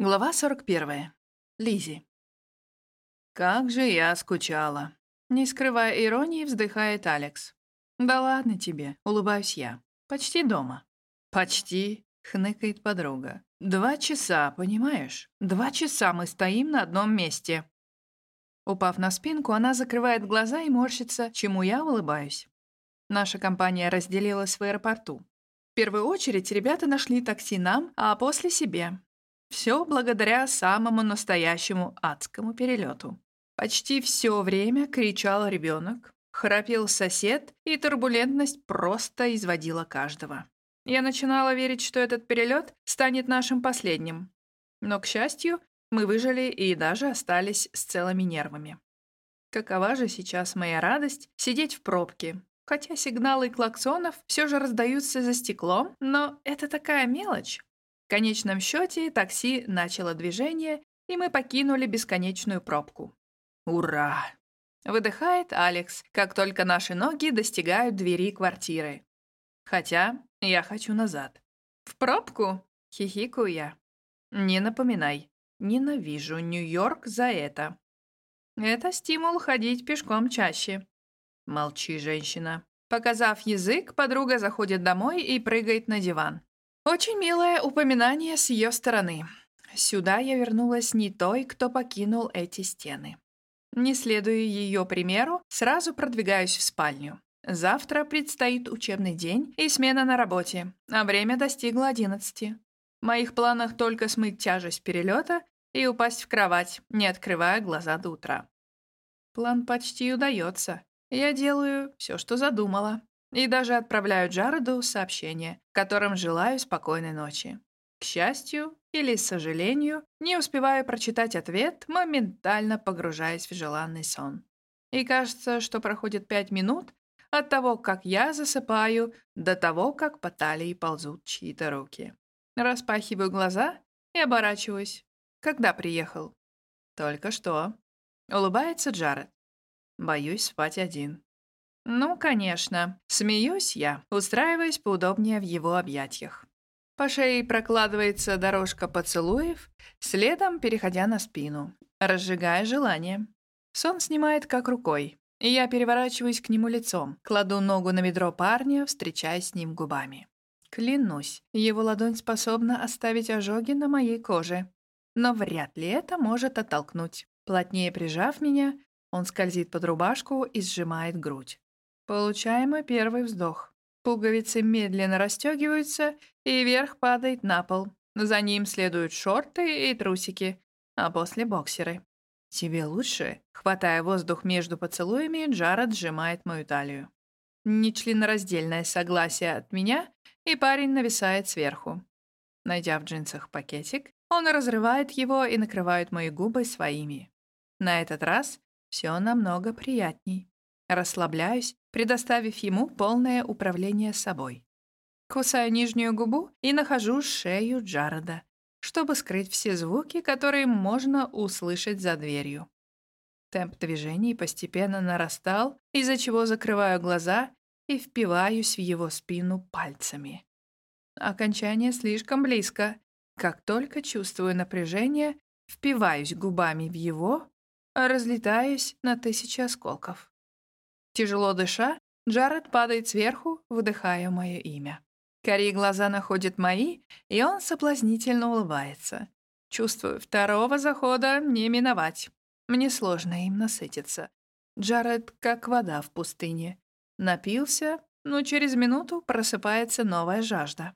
Глава 41. Лизи. «Как же я скучала!» Не скрывая иронии, вздыхает Алекс. «Да ладно тебе», — улыбаюсь я. «Почти дома». «Почти», — хныкает подруга. «Два часа, понимаешь? Два часа мы стоим на одном месте». Упав на спинку, она закрывает глаза и морщится, чему я улыбаюсь. Наша компания разделилась в аэропорту. В первую очередь ребята нашли такси нам, а после себе. Все благодаря самому настоящему адскому перелету. Почти все время кричал ребенок, храпел сосед, и турбулентность просто изводила каждого. Я начинала верить, что этот перелет станет нашим последним. Но, к счастью, мы выжили и даже остались с целыми нервами. Какова же сейчас моя радость сидеть в пробке, хотя сигналы клаксонов все же раздаются за стеклом, но это такая мелочь. В конечном счете такси начало движение, и мы покинули бесконечную пробку. «Ура!» — выдыхает Алекс, как только наши ноги достигают двери квартиры. Хотя я хочу назад. «В пробку?» — хихикаю я. «Не напоминай. Ненавижу Нью-Йорк за это. Это стимул ходить пешком чаще». Молчи, женщина. Показав язык, подруга заходит домой и прыгает на диван. Очень милое упоминание с ее стороны. Сюда я вернулась не той, кто покинул эти стены. Не следуя ее примеру, сразу продвигаюсь в спальню. Завтра предстоит учебный день и смена на работе, а время достигло одиннадцати. В моих планах только смыть тяжесть перелета и упасть в кровать, не открывая глаза до утра. План почти удается. Я делаю все, что задумала. И даже отправляю Джареду сообщение, которым желаю спокойной ночи. К счастью или сожалению, не успеваю прочитать ответ, моментально погружаясь в желанный сон. И кажется, что проходит пять минут от того, как я засыпаю, до того, как по талии ползут чьи-то руки. Распахиваю глаза и оборачиваюсь. Когда приехал? Только что. Улыбается Джаред. Боюсь спать один. Ну, конечно. Смеюсь я, устраиваясь поудобнее в его объятиях. По шее прокладывается дорожка поцелуев, следом переходя на спину, разжигая желание. Сон снимает как рукой, и я переворачиваюсь к нему лицом, кладу ногу на бедро парня, встречаясь с ним губами. Клянусь, его ладонь способна оставить ожоги на моей коже. Но вряд ли это может оттолкнуть. Плотнее прижав меня, он скользит под рубашку и сжимает грудь. Получаем мы первый вздох. Пуговицы медленно расстегиваются, и вверх падает на пол. За ним следуют шорты и трусики, а после боксеры. «Тебе лучше?» Хватая воздух между поцелуями, Джаред сжимает мою талию. Нечленораздельное согласие от меня, и парень нависает сверху. Найдя в джинсах пакетик, он разрывает его и накрывает мои губы своими. На этот раз все намного приятней. Расслабляюсь, предоставив ему полное управление собой. Кусаю нижнюю губу и нахожу шею Джареда, чтобы скрыть все звуки, которые можно услышать за дверью. Темп движений постепенно нарастал, из-за чего закрываю глаза и впиваюсь в его спину пальцами. Окончание слишком близко. Как только чувствую напряжение, впиваюсь губами в его, разлетаюсь на тысячи осколков. Тяжело дыша, Джаред падает сверху, выдыхая мое имя. Кори глаза находят мои, и он соблазнительно улыбается. Чувствую, второго захода не миновать. Мне сложно им насытиться. Джаред как вода в пустыне. Напился, но через минуту просыпается новая жажда.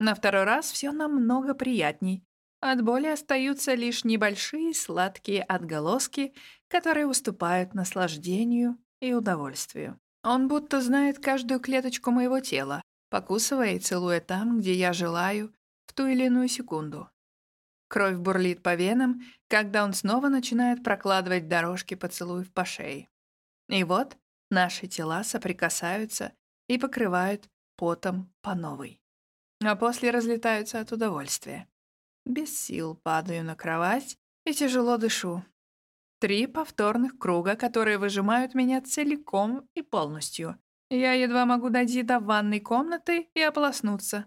На второй раз все намного приятней. От боли остаются лишь небольшие сладкие отголоски, которые уступают наслаждению и удовольствию. Он будто знает каждую клеточку моего тела, покусывая и целуя там, где я желаю, в ту или иную секунду. Кровь бурлит по венам, когда он снова начинает прокладывать дорожки поцелуев по шее. И вот наши тела соприкасаются и покрывают потом по новой. А после разлетаются от удовольствия. Без сил падаю на кровать и тяжело дышу, Три повторных круга, которые выжимают меня целиком и полностью. Я едва могу дойти до ванной комнаты и ополоснуться.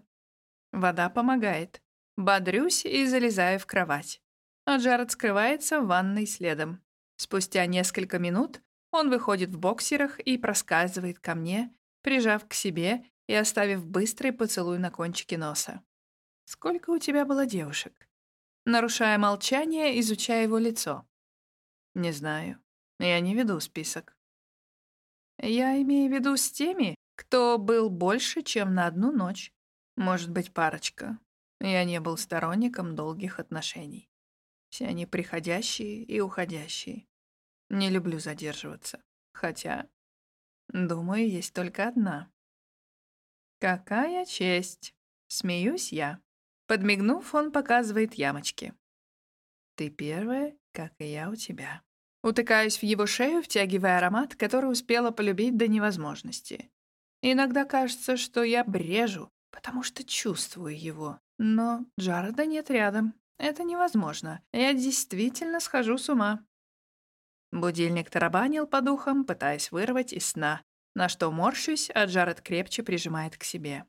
Вода помогает. Бодрюсь и залезаю в кровать. А Джаред скрывается в ванной следом. Спустя несколько минут он выходит в боксерах и проскальзывает ко мне, прижав к себе и оставив быстрый поцелуй на кончике носа. «Сколько у тебя было девушек?» Нарушая молчание, изучая его лицо. «Не знаю. Я не веду список». «Я имею в виду с теми, кто был больше, чем на одну ночь. Может быть, парочка. Я не был сторонником долгих отношений. Все они приходящие и уходящие. Не люблю задерживаться. Хотя, думаю, есть только одна. Какая честь! Смеюсь я. Подмигнув, он показывает ямочки. Ты первая, как и я у тебя. Утыкаюсь в его шею, втягивая аромат, который успела полюбить до невозможности. Иногда кажется, что я брежу, потому что чувствую его. Но Джареда нет рядом. Это невозможно. Я действительно схожу с ума. Будильник тарабанил по духам, пытаясь вырвать из сна, на что морщусь, а Джаред крепче прижимает к себе.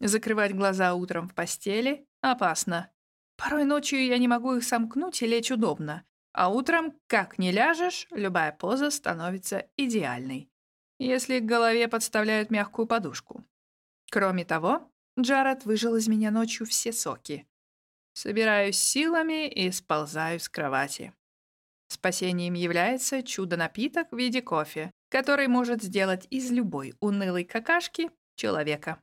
Закрывать глаза утром в постели опасно. Порой ночью я не могу их сомкнуть и лечь удобно, а утром, как не ляжешь, любая поза становится идеальной если к голове подставляют мягкую подушку. Кроме того, Джаред выжил из меня ночью все соки. Собираюсь силами и сползаю с кровати. Спасением является чудо-напиток в виде кофе, который может сделать из любой унылой какашки человека.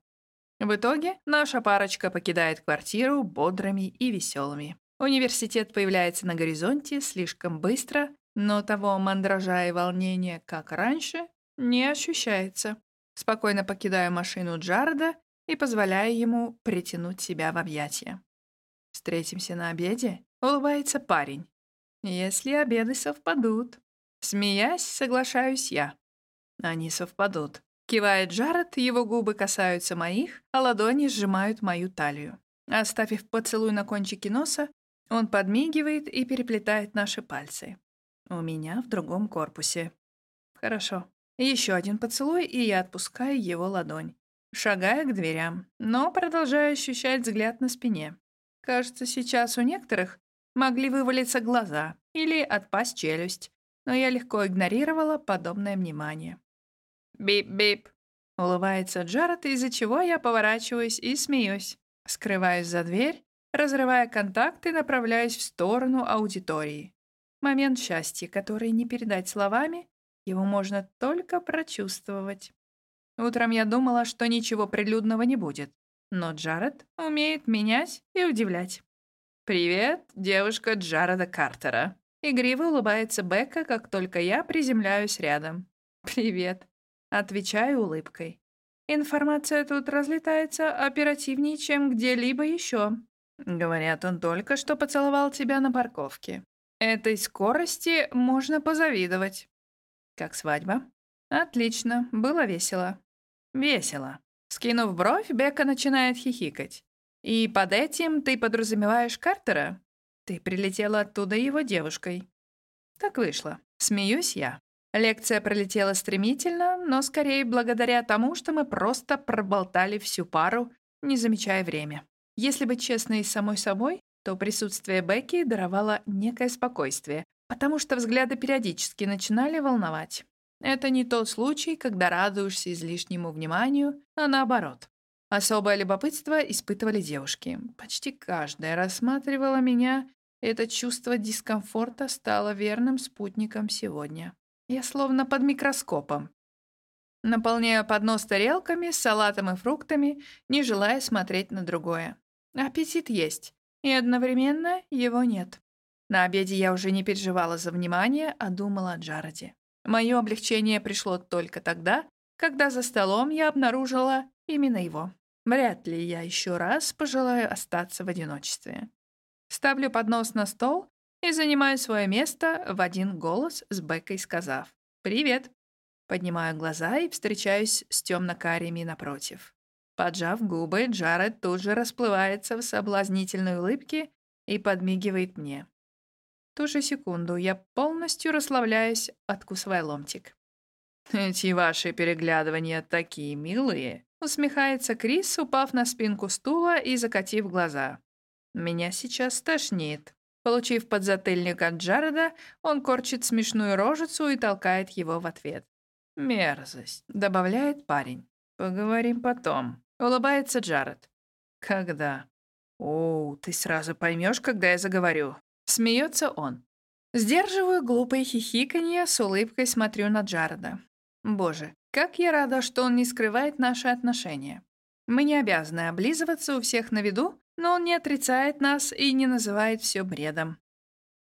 В итоге наша парочка покидает квартиру бодрыми и веселыми. Университет появляется на горизонте слишком быстро, но того мандража и волнения, как раньше, не ощущается. Спокойно покидаю машину Джареда и позволяю ему притянуть себя в объятия. «Встретимся на обеде?» — улыбается парень. «Если обеды совпадут». Смеясь, соглашаюсь я. Они совпадут. Кивает Джаред, его губы касаются моих, а ладони сжимают мою талию. Оставив поцелуй на кончике носа, он подмигивает и переплетает наши пальцы. У меня в другом корпусе. Хорошо. Еще один поцелуй, и я отпускаю его ладонь. Шагая к дверям, но продолжаю ощущать взгляд на спине. Кажется, сейчас у некоторых могли вывалиться глаза или отпасть челюсть, но я легко игнорировала подобное внимание. «Бип-бип», — улыбается Джаред, из-за чего я поворачиваюсь и смеюсь. Скрываюсь за дверь, разрывая контакт и направляюсь в сторону аудитории. Момент счастья, который не передать словами, его можно только прочувствовать. Утром я думала, что ничего прилюдного не будет, но Джаред умеет менять и удивлять. «Привет, девушка Джареда Картера». Игриво улыбается Бекка, как только я приземляюсь рядом. «Привет», — отвечаю улыбкой. Информация тут разлетается оперативнее, чем где-либо еще. Говорят, он только что поцеловал тебя на парковке. Этой скорости можно позавидовать. Как свадьба? Отлично, было весело. Весело. Скинув бровь, Бека начинает хихикать. И под этим ты подразумеваешь Картера? Ты прилетела оттуда его девушкой. Так вышло. Смеюсь я. Лекция пролетела стремительно, но скорее благодаря тому, что мы просто проболтали всю пару, не замечая время. Если быть честной с самой собой, то присутствие Бекки даровало некое спокойствие, потому что взгляды периодически начинали волновать. Это не тот случай, когда радуешься излишнему вниманию, а наоборот. Особое любопытство испытывали девушки. Почти каждая рассматривала меня, и это чувство дискомфорта стало верным спутником сегодня. Я словно под микроскопом. Наполняю поднос тарелками, салатом и фруктами, не желая смотреть на другое. Аппетит есть, и одновременно его нет. На обеде я уже не переживала за внимание, а думала о Джареде. Мое облегчение пришло только тогда, когда за столом я обнаружила именно его. Вряд ли я еще раз пожелаю остаться в одиночестве. Ставлю поднос на стол и занимаю свое место в один голос с Беккой, сказав «Привет». Поднимаю глаза и встречаюсь с темно-карими напротив. Поджав губы, Джаред тут же расплывается в соблазнительной улыбке и подмигивает мне ту же секунду я полностью расслабляюсь, откусывая ломтик. «Эти ваши переглядывания такие милые», — усмехается Крис, упав на спинку стула и закатив глаза. Меня сейчас тошнит. Получив подзатыльник от Джареда, он корчит смешную рожицу и толкает его в ответ. «Мерзость», — добавляет парень. «Поговорим потом», — улыбается Джаред. «Когда?» «О, ты сразу поймешь, когда я заговорю». Смеется он. Сдерживаю глупое хихиканье, с улыбкой смотрю на Джареда. Боже, как я рада, что он не скрывает наши отношения. Мы не обязаны облизываться у всех на виду, но он не отрицает нас и не называет все бредом.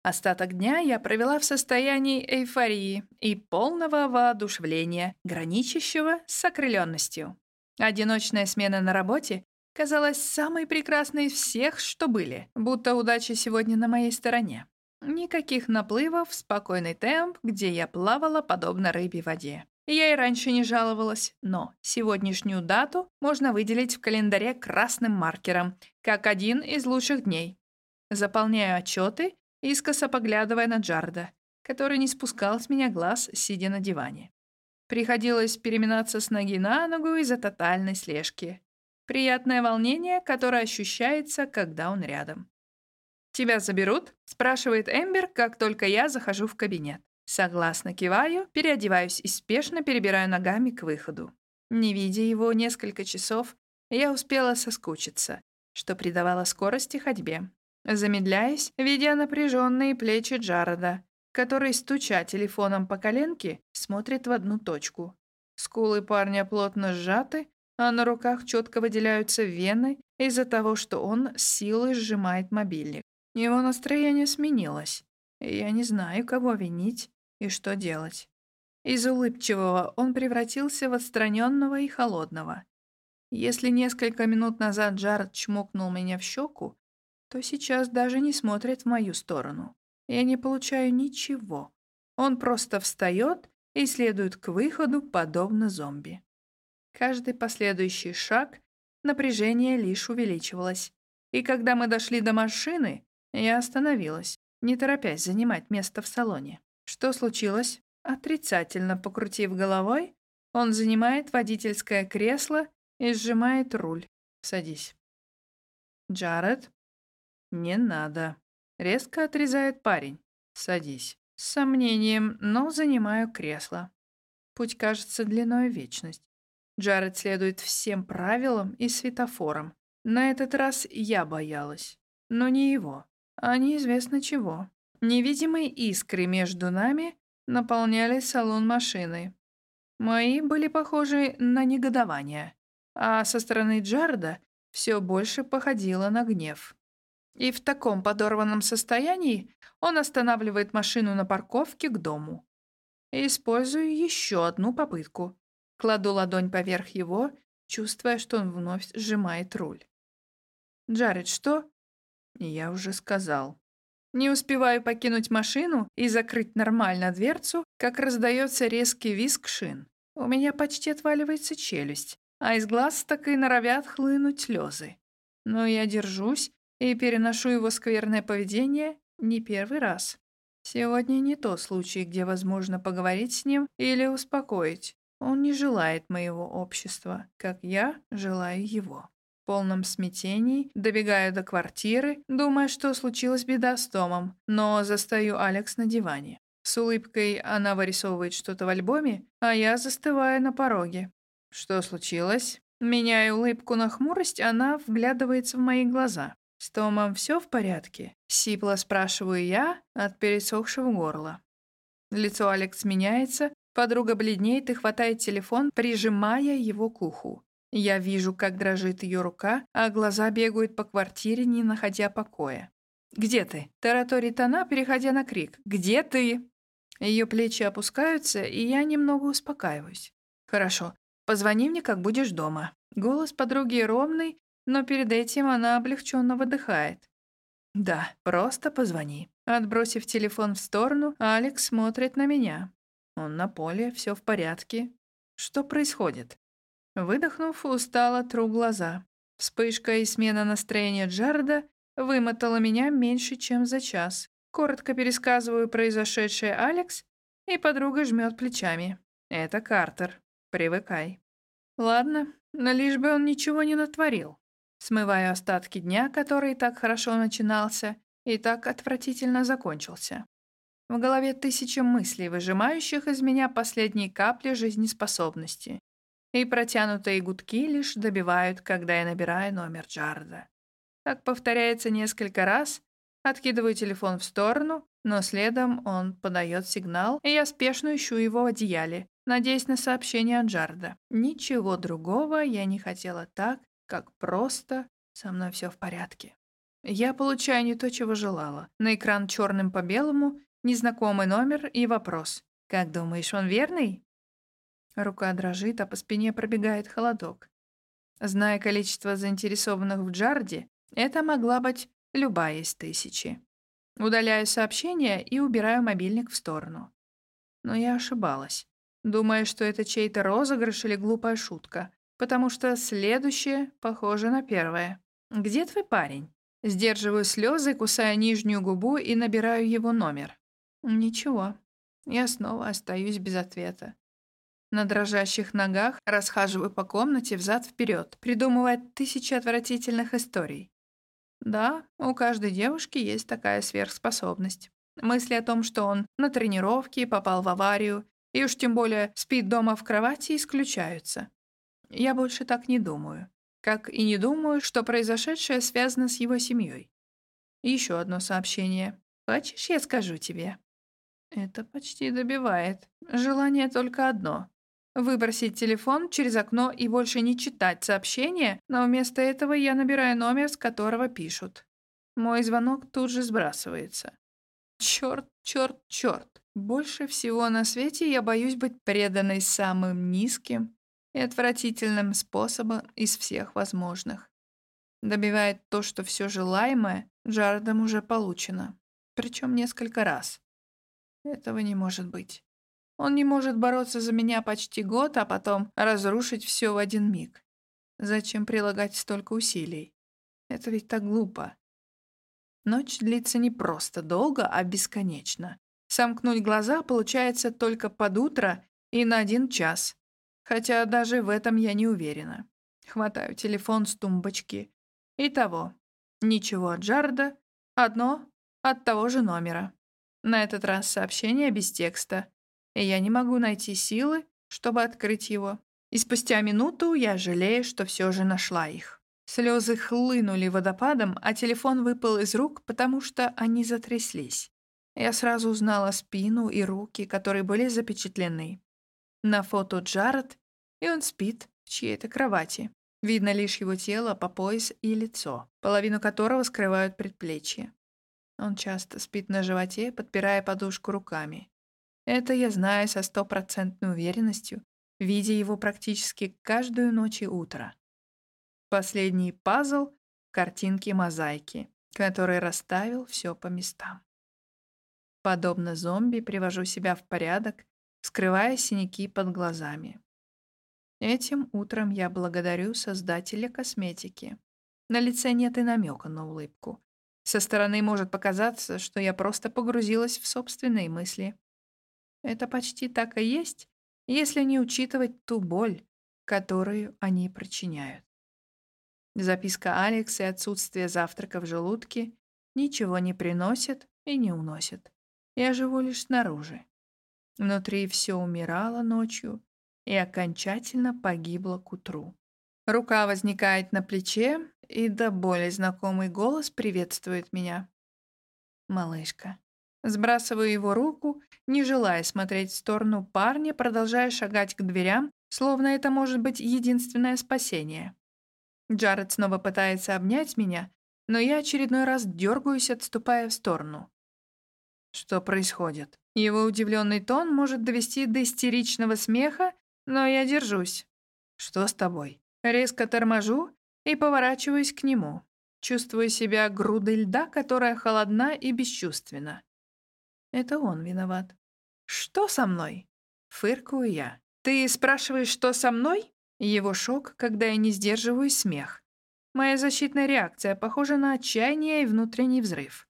Остаток дня я провела в состоянии эйфории и полного воодушевления, граничащего с окрыленностью. Одиночная смена на работе казалась самой прекрасной из всех, что были, будто удача сегодня на моей стороне. Никаких наплывов, спокойный темп, где я плавала подобно рыбе в воде. Я и раньше не жаловалась, но сегодняшнюю дату можно выделить в календаре красным маркером, как один из лучших дней. Заполняю отчеты, искоса поглядывая на Джарда, который не спускал с меня глаз, сидя на диване. Приходилось переминаться с ноги на ногу из-за тотальной слежки. Приятное волнение, которое ощущается, когда он рядом. «Тебя заберут?» — спрашивает Эмбер, как только я захожу в кабинет. Согласно киваю, переодеваюсь и спешно перебираю ногами к выходу. Не видя его несколько часов, я успела соскучиться, что придавало скорости ходьбе. Замедляясь, видя напряженные плечи Джареда, который, стуча телефоном по коленке, смотрит в одну точку. Скулы парня плотно сжаты, а на руках четко выделяются вены из-за того, что он с силой сжимает мобильник. Его настроение сменилось, я не знаю, кого винить, и что делать? Из улыбчивого он превратился в отстраненного и холодного. Если несколько минут назад Джаред чмокнул меня в щеку, то сейчас даже не смотрит в мою сторону. Я не получаю ничего. Он просто встает и следует к выходу, подобно зомби. Каждый последующий шаг напряжение лишь увеличивалось. И когда мы дошли до машины, я остановилась, не торопясь занимать место в салоне. Что случилось? Отрицательно покрутив головой, он занимает водительское кресло и сжимает руль. Садись. Джаред? Не надо. Резко отрезает парень. Садись. С сомнением, но занимаю кресло. Путь кажется длиной вечность. Джаред следует всем правилам и светофорам. На этот раз я боялась. Но не его, а неизвестно чего. Невидимые искры между нами наполняли салон машины. Мои были похожи на негодование, а со стороны Джарда все больше походило на гнев. И в таком подорванном состоянии он останавливает машину на парковке к дому. Использую еще одну попытку. Кладу ладонь поверх его, чувствуя, что он вновь сжимает руль. «Джаред, что?» «Я уже сказал», не успеваю покинуть машину и закрыть нормально дверцу, как раздается резкий визг шин. У меня почти отваливается челюсть, а из глаз так и норовят хлынуть слезы. Но я держусь и переношу его скверное поведение не первый раз. Сегодня не тот случай, где возможно поговорить с ним или успокоить. Он не желает моего общества, как я желаю его полном смятении, добегаю до квартиры, думая, что случилась беда с Томом, но застаю Алекс на диване. С улыбкой она вырисовывает что-то в альбоме, а я застываю на пороге. Что случилось? Меняя улыбку на хмурость, она вглядывается в мои глаза. «С Томом все в порядке?» Сипло спрашиваю я от пересохшего горла. Лицо Алекс меняется, подруга бледнеет и хватает телефон, прижимая его к уху. Я вижу, как дрожит ее рука, а глаза бегают по квартире, не находя покоя. «Где ты?» — тараторит она, переходя на крик. «Где ты?» Ее плечи опускаются, и я немного успокаиваюсь. «Хорошо, позвони мне, как будешь дома». Голос подруги ровный, но перед этим она облегченно выдыхает. «Да, просто позвони». Отбросив телефон в сторону, Алекс смотрит на меня. Он на поле, все в порядке. Что происходит? Выдохнув, устало тру глаза. Вспышка и смена настроения Джарда вымотала меня меньше, чем за час. Коротко пересказываю произошедшее Алекс, и подруга жмет плечами. «Это Картер. Привыкай». «Ладно, но лишь бы он ничего не натворил». Смываю остатки дня, который так хорошо начинался и так отвратительно закончился. В голове тысяча мыслей, выжимающих из меня последние капли жизнеспособности. И протянутые гудки лишь добивают, когда я набираю номер Джарда. Так повторяется несколько раз, откидываю телефон в сторону, но следом он подает сигнал, и я спешно ищу его в одеяле, надеясь на сообщение от Джарда. Ничего другого я не хотела так, как просто «со мной все в порядке». Я получаю не то, чего желала. На экран черным по белому, незнакомый номер и вопрос. «Как думаешь, он верный?» Рука дрожит, а по спине пробегает холодок. Зная количество заинтересованных в Джарде, это могла быть любая из тысячи. Удаляю сообщение и убираю мобильник в сторону. Но я ошибалась, думая, что это чей-то розыгрыш или глупая шутка потому что следующее похоже на первое. «Где твой парень?» Сдерживаю слезы, кусаю нижнюю губу и набираю его номер. Ничего. Я снова остаюсь без ответа. На дрожащих ногах расхаживаю по комнате взад-вперед, придумывая тысячи отвратительных историй. Да, у каждой девушки есть такая сверхспособность. Мысли о том, что он на тренировке попал в аварию и уж тем более спит дома в кровати, исключаются. Я больше так не думаю. Как и не думаю, что произошедшее связано с его семьей. Еще одно сообщение. Хочешь, я скажу тебе? Это почти добивает. Желание только одно. Выбросить телефон через окно и больше не читать сообщения, но вместо этого я набираю номер, с которого пишут. Мой звонок тут же сбрасывается. Черт, черт, черт. Больше всего на свете я боюсь быть преданной самым низким, и отвратительным способом из всех возможных. Добивает то, что все желаемое Джаредом уже получено, причем несколько раз. Этого не может быть. Он не может бороться за меня почти год, а потом разрушить все в один миг. Зачем прилагать столько усилий? Это ведь так глупо. Ночь длится не просто долго, а бесконечно. Сомкнуть глаза получается только под утро и на один час. Хотя даже в этом я не уверена. Хватаю телефон с тумбочки. Итого, ничего от Джарда, одно от того же номера. На этот раз сообщение без текста, и я не могу найти силы, чтобы открыть его. И спустя минуту я жалею, что все же нашла их. Слезы хлынули водопадом, а телефон выпал из рук, потому что они затряслись. Я сразу узнала спину и руки, которые были запечатлены. На фото Джаред, и он спит в чьей-то кровати. Видно лишь его тело по пояс и лицо, половину которого скрывают предплечья. Он часто спит на животе, подпирая подушку руками. Это я знаю со стопроцентной уверенностью, видя его практически каждую ночь и утро. Последний пазл — картинки мозаики, который расставил все по местам. Подобно зомби привожу себя в порядок скрывая синяки под глазами. Этим утром я благодарю создателя косметики. На лице нет и намека на улыбку. Со стороны может показаться, что я просто погрузилась в собственные мысли. Это почти так и есть, если не учитывать ту боль, которую они причиняют. Записка Алекс и отсутствие завтрака в желудке ничего не приносят и не уносят. Я живу лишь снаружи. Внутри все умирало ночью и окончательно погибло к утру. Рука возникает на плече, и до боли знакомый голос приветствует меня. «Малышка». Сбрасываю его руку, не желая смотреть в сторону парня, продолжая шагать к дверям, словно это может быть единственное спасение. Джаред снова пытается обнять меня, но я очередной раз дергаюсь, отступая в сторону. Что происходит? Его удивленный тон может довести до истеричного смеха, но я держусь. Что с тобой? Резко торможу и поворачиваюсь к нему. Чувствую себя грудой льда, которая холодна и бесчувственна. Это он виноват. «Что со мной?» Фыркую я. «Ты спрашиваешь, что со мной?» Его шок, когда я не сдерживаю смех. Моя защитная реакция похожа на отчаяние и внутренний взрыв.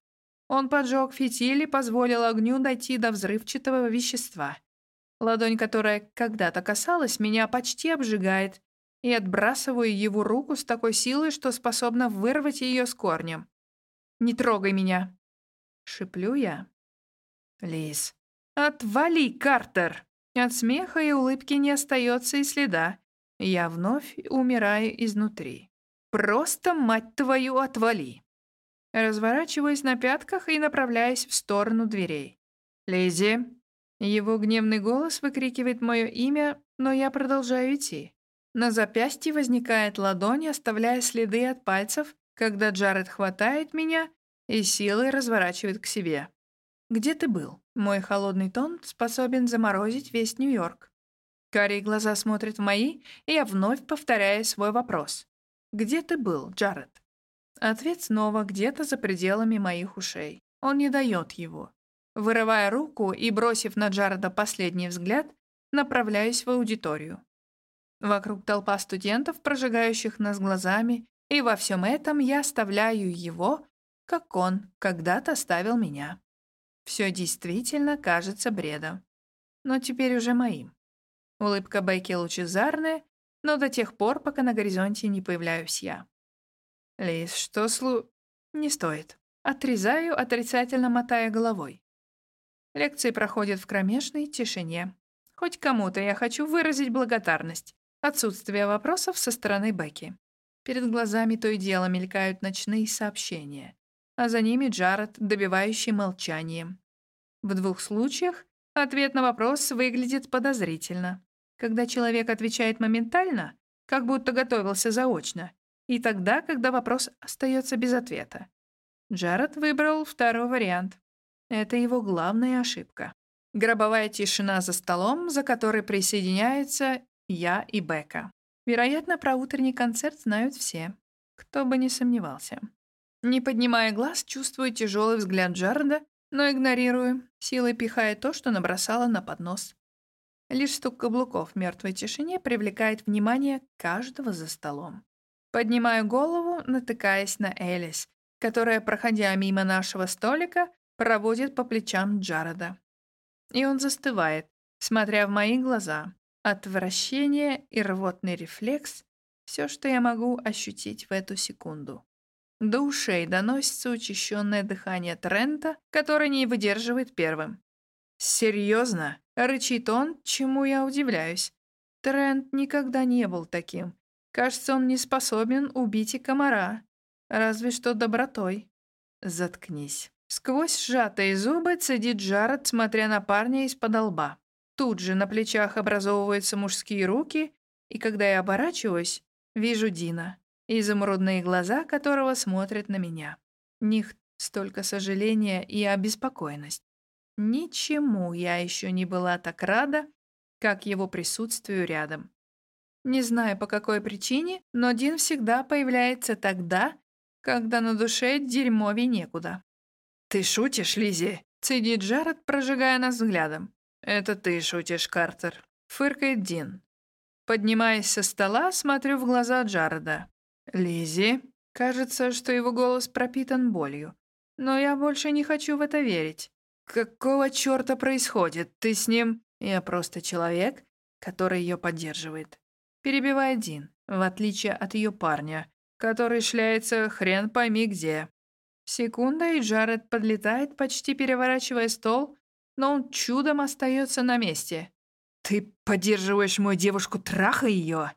Он поджег фитиль и позволил огню дойти до взрывчатого вещества. Ладонь, которая когда-то касалась меня, почти обжигает, и отбрасываю его руку с такой силой, что способна вырвать ее с корнем. «Не трогай меня!» — шиплю я. «Лиз, отвали, Картер!» От смеха и улыбки не остается и следа. Я вновь умираю изнутри. «Просто, мать твою, отвали!» Разворачиваюсь на пятках и направляюсь в сторону дверей. «Лиззи!» Его гневный голос выкрикивает мое имя, но я продолжаю идти. На запястье возникает ладонь, оставляя следы от пальцев, когда Джаред хватает меня и силой разворачивает к себе. «Где ты был?» Мой холодный тон способен заморозить весь Нью-Йорк. Карие глаза смотрят в мои, и я вновь повторяю свой вопрос. «Где ты был, Джаред?» Ответ снова где-то за пределами моих ушей. Он не дает его. Вырывая руку и бросив на Джареда последний взгляд, направляюсь в аудиторию. Вокруг толпа студентов, прожигающих нас глазами, и во всем этом я оставляю его, как он когда-то ставил меня. Все действительно кажется бредом, но теперь уже моим. Улыбка Бекки лучезарная, но до тех пор, пока на горизонте не появляюсь я. Лиз, что слу... Не стоит. Отрезаю, отрицательно мотая головой. Лекции проходят в кромешной тишине. Хоть кому-то я хочу выразить благодарность. Отсутствие вопросов со стороны Бекки. Перед глазами то и дело мелькают ночные сообщения, а за ними Джаред, добивающий молчанием. В двух случаях ответ на вопрос выглядит подозрительно. Когда человек отвечает моментально, как будто готовился заочно, и тогда, когда вопрос остается без ответа. Джаред выбрал второй вариант. Это его главная ошибка. Гробовая тишина за столом, за которой присоединяются я и Бека. Вероятно, про утренний концерт знают все. Кто бы не сомневался. Не поднимая глаз, чувствую тяжелый взгляд Джареда, но игнорирую, силой пихая то, что набросала на поднос. Лишь стук каблуков в мертвой тишине привлекает внимание каждого за столом. Поднимаю голову, натыкаясь на Элис, которая, проходя мимо нашего столика, проводит по плечам Джареда. И он застывает, смотря в мои глаза. Отвращение и рвотный рефлекс — все, что я могу ощутить в эту секунду. До ушей доносится учащенное дыхание Трента, который не выдерживает первым. «Серьезно?» — рычит он, чему я удивляюсь. Трент никогда не был таким. Кажется, он не способен убить и комара. Разве что добротой. Заткнись. Сквозь сжатые зубы цедит Джаред, смотря на парня из-под лба. Тут же на плечах образовываются мужские руки, и когда я оборачиваюсь, вижу Дина, изумрудные глаза которого смотрят на меня. В них столько сожаления и обеспокоенность. Ничему я еще не была так рада, как его присутствию рядом. Не знаю по какой причине, но Дин всегда появляется тогда, когда на душе дерьмове некуда. «Ты шутишь, Лизи? цедит Джаред, прожигая нас взглядом. «Это ты шутишь, Картер», — фыркает Дин. Поднимаясь со стола, смотрю в глаза Джареда. Лизи, Кажется, что его голос пропитан болью. Но я больше не хочу в это верить. «Какого черта происходит? Ты с ним...» «Я просто человек, который ее поддерживает перебивает Дин, в отличие от ее парня, который шляется хрен пойми где. Секунда, и Джаред подлетает, почти переворачивая стол, но он чудом остается на месте. «Ты поддерживаешь мою девушку, трахай ее!»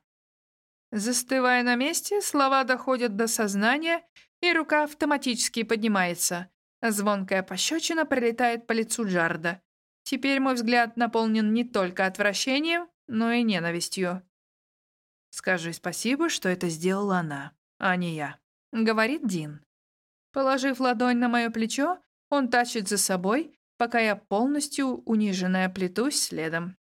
Застывая на месте, слова доходят до сознания, и рука автоматически поднимается. Звонкая пощечина прилетает по лицу Джарда. Теперь мой взгляд наполнен не только отвращением, но и ненавистью. Скажи спасибо, что это сделала она, а не я», — говорит Дин. Положив ладонь на мое плечо, он тащит за собой, пока я полностью униженная плетусь следом.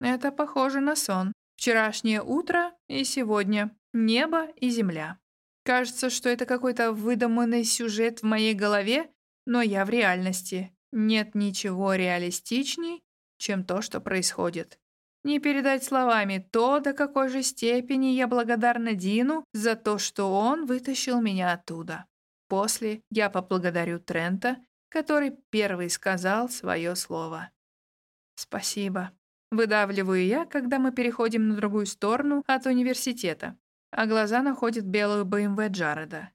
Это похоже на сон. Вчерашнее утро и сегодня. Небо и земля. Кажется, что это какой-то выдуманный сюжет в моей голове, но я в реальности. Нет ничего реалистичней, чем то, что происходит. Не передать словами то, до какой же степени я благодарна Дину за то, что он вытащил меня оттуда. После я поблагодарю Трента, который первый сказал свое слово. Спасибо. Выдавливаю я, когда мы переходим на другую сторону от университета, а глаза находят белую БМВ Джареда.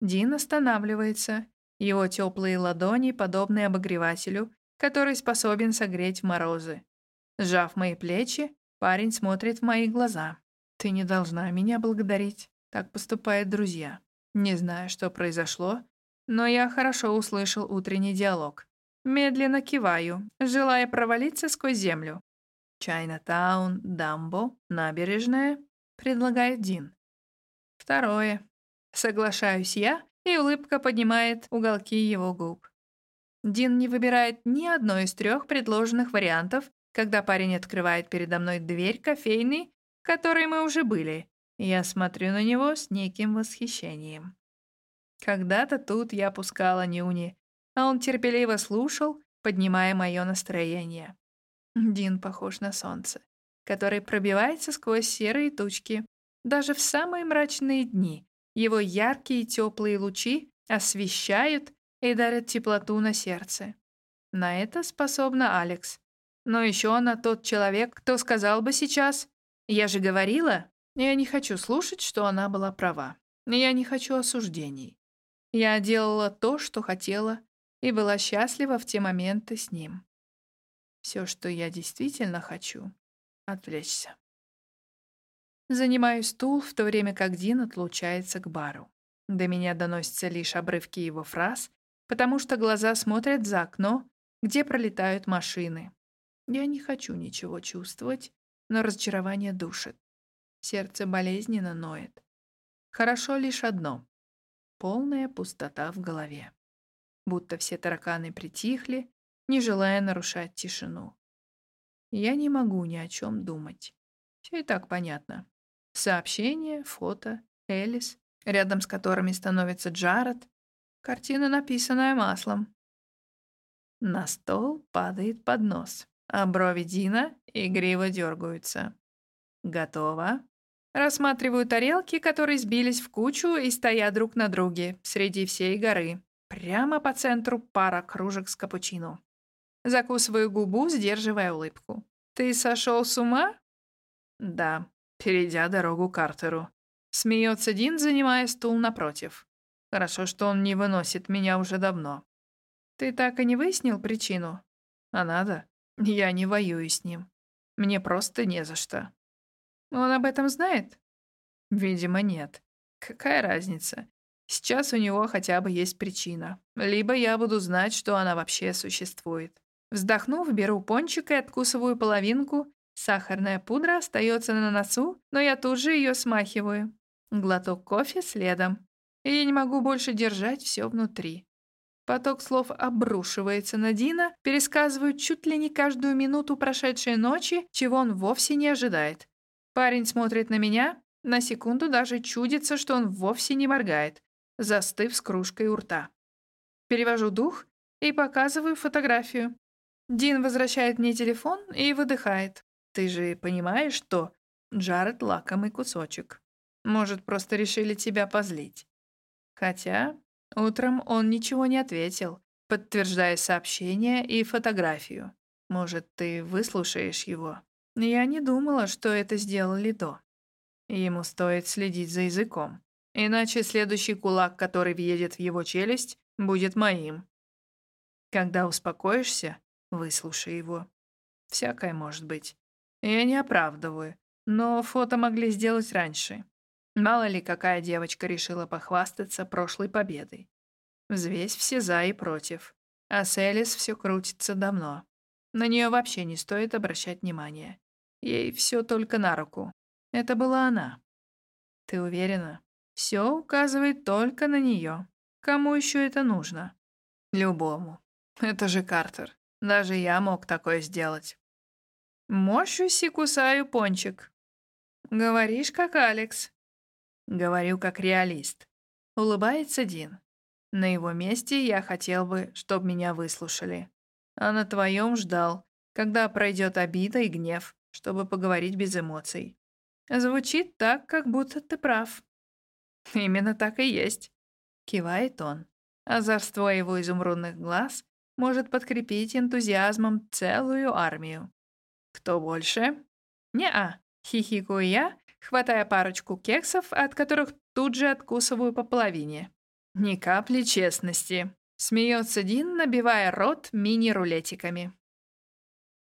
Дин останавливается. Его теплые ладони подобны обогревателю, который способен согреть в морозы. Сжав мои плечи, парень смотрит в мои глаза. «Ты не должна меня благодарить. Так поступают друзья. Не знаю, что произошло, но я хорошо услышал утренний диалог. Медленно киваю, желая провалиться сквозь землю. Чайна-таун, Дамбо, набережная, предлагает Дин. Второе. Соглашаюсь я, и улыбка поднимает уголки его губ. Дин не выбирает ни одной из трех предложенных вариантов, когда парень открывает передо мной дверь кофейной, в которой мы уже были. Я смотрю на него с неким восхищением. Когда-то тут я пускала нюни, а он терпеливо слушал, поднимая мое настроение. Дин похож на солнце, который пробивается сквозь серые тучки. Даже в самые мрачные дни его яркие теплые лучи освещают и дарят теплоту на сердце. На это способна Алекс. Но еще она тот человек, кто сказал бы сейчас «Я же говорила». Я не хочу слушать, что она была права. Я не хочу осуждений. Я делала то, что хотела, и была счастлива в те моменты с ним. Все, что я действительно хочу — отвлечься. Занимаю стул, в то время как Дин отлучается к бару. До меня доносятся лишь обрывки его фраз, потому что глаза смотрят за окно, где пролетают машины. Я не хочу ничего чувствовать, но разочарование душит. Сердце болезненно ноет. Хорошо лишь одно — полная пустота в голове будто все тараканы притихли, не желая нарушать тишину. Я не могу ни о чем думать. Все и так понятно. Сообщение, фото, Элис, рядом с которыми становится Джаред. Картина, написанная маслом. На стол падает поднос, а брови Дина игриво дергаются. Готово. Рассматриваю тарелки, которые сбились в кучу и стоят друг на друге среди всей горы. Прямо по центру пара кружек с капучино. Закусываю губу, сдерживая улыбку. «Ты сошел с ума?» «Да», перейдя дорогу Картеру. Смеется Дин, занимая стул напротив. Хорошо, что он не выносит меня уже давно. Ты так и не выяснил причину? А надо? Я не воюю с ним. Мне просто не за что. Он об этом знает? Видимо, нет. Какая разница? Сейчас у него хотя бы есть причина. Либо я буду знать, что она вообще существует. Вздохнув, беру пончик и откусываю половинку. Сахарная пудра остается на носу, но я тут же ее смахиваю. Глоток кофе следом. И я не могу больше держать все внутри. Поток слов обрушивается на Дина, пересказывают чуть ли не каждую минуту прошедшей ночи, чего он вовсе не ожидает. Парень смотрит на меня, на секунду даже чудится, что он вовсе не моргает застыв с кружкой у рта. Перевожу дух и показываю фотографию. Дин возвращает мне телефон и выдыхает. «Ты же понимаешь, что Джаред — лакомый кусочек. Может, просто решили тебя позлить». Хотя утром он ничего не ответил, подтверждая сообщение и фотографию. Может, ты выслушаешь его? Я не думала, что это сделали до. Ему стоит следить за языком. Иначе следующий кулак, который въедет в его челюсть, будет моим. Когда успокоишься, выслушай его. Всякое может быть. Я не оправдываю, но фото могли сделать раньше. Мало ли, какая девочка решила похвастаться прошлой победой. Взвесь все за и против. А с Элис все крутится давно. На нее вообще не стоит обращать внимания. Ей все только на руку. Это была она. Ты уверена? Все указывает только на нее. Кому еще это нужно? Любому. Это же Картер. Даже я мог такое сделать. Морщусь и кусаю пончик. Говоришь, как Алекс. Говорю, как реалист. Улыбается Дин. На его месте я хотел бы, чтобы меня выслушали. А на твоем ждал, когда пройдет обида и гнев, чтобы поговорить без эмоций. Звучит так, как будто ты прав. «Именно так и есть», — кивает он. Озорство его изумрудных глаз может подкрепить энтузиазмом целую армию. Кто больше? Не-а, хихикаю я, хватая парочку кексов, от которых тут же откусываю по половине. Ни капли честности. Смеется Дин, набивая рот мини-рулетиками.